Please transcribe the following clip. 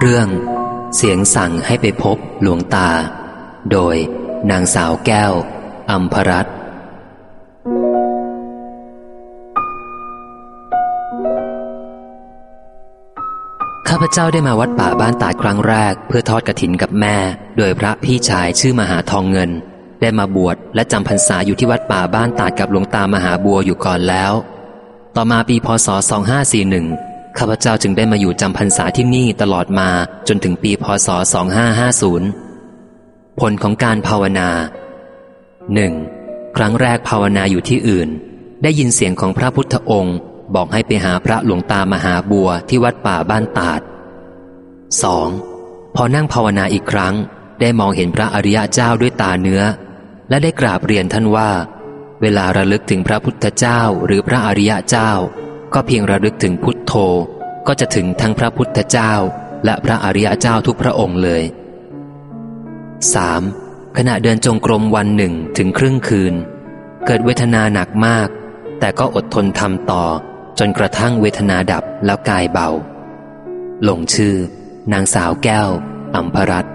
เรื่อง เสียงสั่งให้ไปพบหลวงตา โดยนางสาวแก้ว อัมพรัตข้าพเจ้าได้มาวัดป่าบ้านตาดครั้งแรก เพื่อทอดกระถินกับแม่ โดยพระพี่ชายชื่อมหาทองเงิน ได้มาบวชและจำพรรษาอยู่ที่วัดป่าบ้านตาดกับหลวงตามหาบัวอยู่ก่อนแล้ว ต่อมาปีพศ2541 ข้าพเจ้าจึงได้มาอยู่จำพรรษาที่นี่ตลอดมาจนถึงปีพศ 2550 ผลของการภาวนาหนึ่งครั้งแรกภาวนาอยู่ที่อื่น ได้ยินเสียงของพระพุทธองค์บอกให้ไปหาพระหลวงตามหาบัวที่วัดป่าบ้านตาด 2. พอนั่งภาวนาอีกครั้ง ได้มองเห็นพระอริยเจ้าด้วยตาเนื้อ และได้กราบเรียนท่านว่า เวลาระลึกถึงพระพุทธเจ้าหรือพระอริยเจ้า ก็เพียงระลึกถึงพุทโธ ก็จะถึงทั้งพระพุทธเจ้า และพระอริยเจ้าทุกพระองค์เลย 3. ขณะเดินจงกรมวันหนึ่งถึงครึ่งคืน เกิดเวทนาหนักมาก แต่ก็อดทนทำต่อ จนกระทั่งเวทนาดับแล้วกายเบา ลงชื่อ นางสาวแก้วอัมพรัตน์